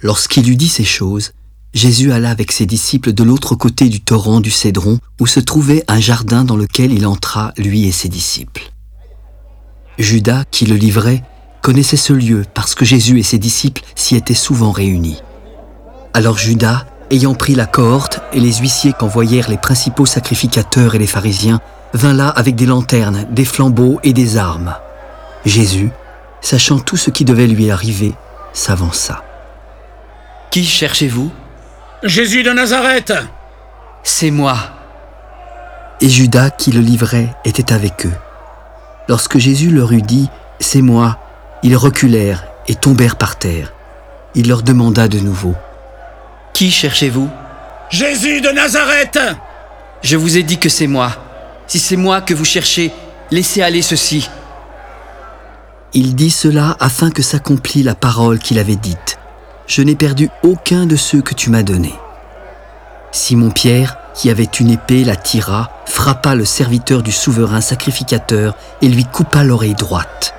Lorsqu'il eut dit ces choses, Jésus alla avec ses disciples de l'autre côté du torrent du Cédron, où se trouvait un jardin dans lequel il entra, lui et ses disciples. Judas, qui le livrait, connaissait ce lieu parce que Jésus et ses disciples s'y étaient souvent réunis. Alors Judas, ayant pris la cohorte et les huissiers qu'envoyèrent les principaux sacrificateurs et les pharisiens, vint là avec des lanternes, des flambeaux et des armes. Jésus, sachant tout ce qui devait lui arriver, s'avança. Qui cherchez-vous Jésus de Nazareth C'est moi. Et Judas, qui le livrait, était avec eux. Lorsque Jésus leur eut dit, C'est moi, ils reculèrent et tombèrent par terre. Il leur demanda de nouveau, Qui cherchez-vous Jésus de Nazareth Je vous ai dit que c'est moi. Si c'est moi que vous cherchez, laissez aller ceci. Il dit cela afin que s'accomplît la parole qu'il avait dite. Je n'ai perdu aucun de ceux que tu m'as donnés. Simon-Pierre, qui avait une épée, la tira, frappa le serviteur du souverain sacrificateur et lui coupa l'oreille droite.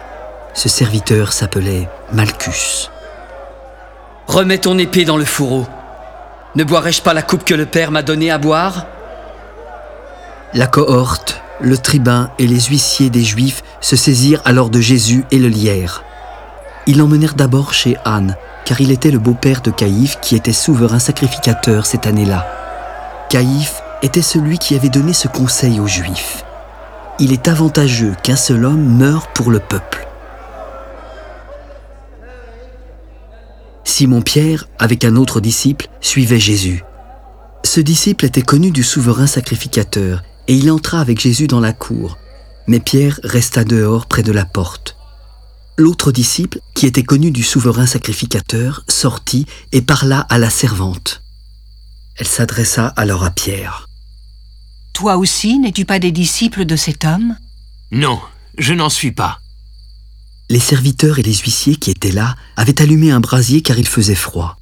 Ce serviteur s'appelait Malchus. Remets ton épée dans le fourreau. Ne boirai-je pas la coupe que le Père m'a donnée à boire? La cohorte, le tribun et les huissiers des Juifs se saisirent alors de Jésus et le lièrent. Ils l'emmenèrent d'abord chez Anne, car il était le beau-père de Caïphe qui était souverain sacrificateur cette année-là. Caïphe était celui qui avait donné ce conseil aux Juifs. Il est avantageux qu'un seul homme meure pour le peuple. Simon-Pierre, avec un autre disciple, suivait Jésus. Ce disciple était connu du souverain sacrificateur, et il entra avec Jésus dans la cour. Mais Pierre resta dehors près de la porte. L'autre disciple, qui était connu du souverain sacrificateur, sortit et parla à la servante. Elle s'adressa alors à Pierre. Toi aussi, n'es-tu pas des disciples de cet homme? Non, je n'en suis pas. Les serviteurs et les huissiers qui étaient là avaient allumé un brasier car il faisait froid.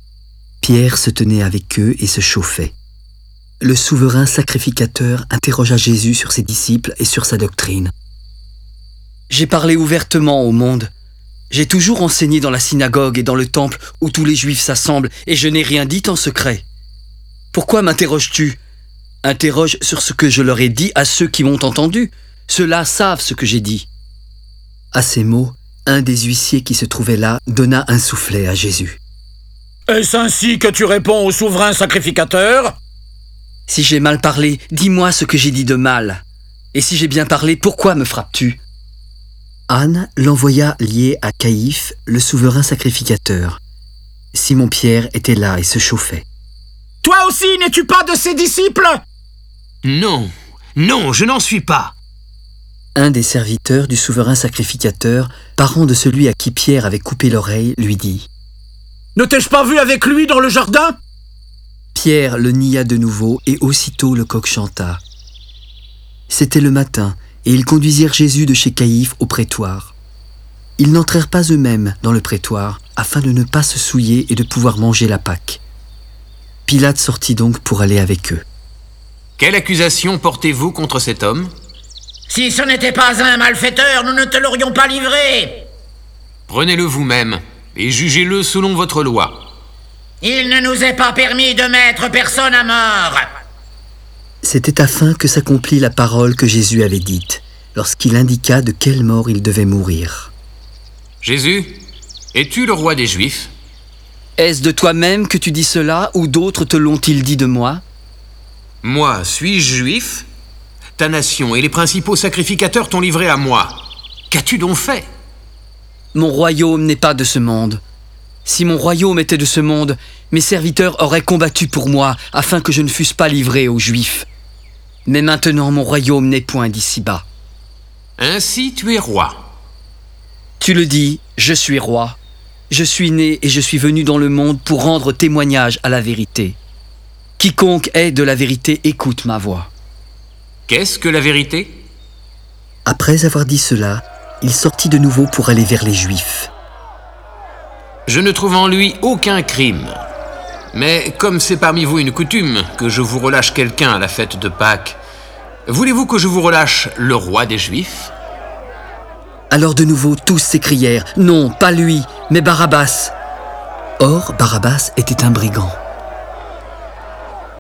Pierre se tenait avec eux et se chauffait. Le souverain sacrificateur interrogea Jésus sur ses disciples et sur sa doctrine. J'ai parlé ouvertement au monde. J'ai toujours enseigné dans la synagogue et dans le temple où tous les juifs s'assemblent et je n'ai rien dit en secret. Pourquoi m'interroges-tu? Interroge sur ce que je leur ai dit à ceux qui m'ont entendu. Ceux-là savent ce que j'ai dit. À ces mots, un des huissiers qui se trouvait là donna un soufflet à Jésus. Est-ce ainsi que tu réponds au souverain sacrificateur? Si j'ai mal parlé, dis-moi ce que j'ai dit de mal. Et si j'ai bien parlé, pourquoi me frappes-tu? Anne l'envoya lié à Caïphe, le souverain sacrificateur. Simon-Pierre était là et se chauffait. Toi aussi, n'es-tu pas de ses disciples? Non, non, je n'en suis pas. Un des serviteurs du souverain sacrificateur, parent de celui à qui Pierre avait coupé l'oreille, lui dit Ne t'ai-je pas vu avec lui dans le jardin? Pierre le nia de nouveau et aussitôt le coq chanta. C'était le matin et ils conduisirent Jésus de chez Caïphe au prétoire. Ils n'entrèrent pas eux-mêmes dans le prétoire afin de ne pas se souiller et de pouvoir manger la Pâque. Pilate sortit donc pour aller avec eux. Quelle accusation portez-vous contre cet homme? Si ce n'était pas un malfaiteur, nous ne te l'aurions pas livré. Prenez-le vous-même et jugez-le selon votre loi. Il ne nous est pas permis de mettre personne à mort. C'était afin que s'accomplît la parole que Jésus avait dite, lorsqu'il indiqua de quelle mort il devait mourir. Jésus, es-tu le roi des Juifs? Est-ce de toi-même que tu dis cela ou d'autres te l'ont-ils dit de moi? Moi, suis-je juif? Ta nation et les principaux sacrificateurs t'ont livré à moi. Qu'as-tu donc fait? Mon royaume n'est pas de ce monde. Si mon royaume était de ce monde, mes serviteurs auraient combattu pour moi afin que je ne fusse pas livré aux Juifs. Mais maintenant mon royaume n'est point d'ici-bas. Ainsi tu es roi. Tu le dis, je suis roi. Je suis né et je suis venu dans le monde pour rendre témoignage à la vérité. Quiconque est de la vérité écoute ma voix. Qu'est-ce que la vérité? Après avoir dit cela, il sortit de nouveau pour aller vers les Juifs. Je ne trouve en lui aucun crime. Mais comme c'est parmi vous une coutume que je vous relâche quelqu'un à la fête de Pâques, voulez-vous que je vous relâche le roi des Juifs? Alors de nouveau tous s'écrièrent, Non, pas lui, mais Barabbas. Or, Barabbas était un brigand.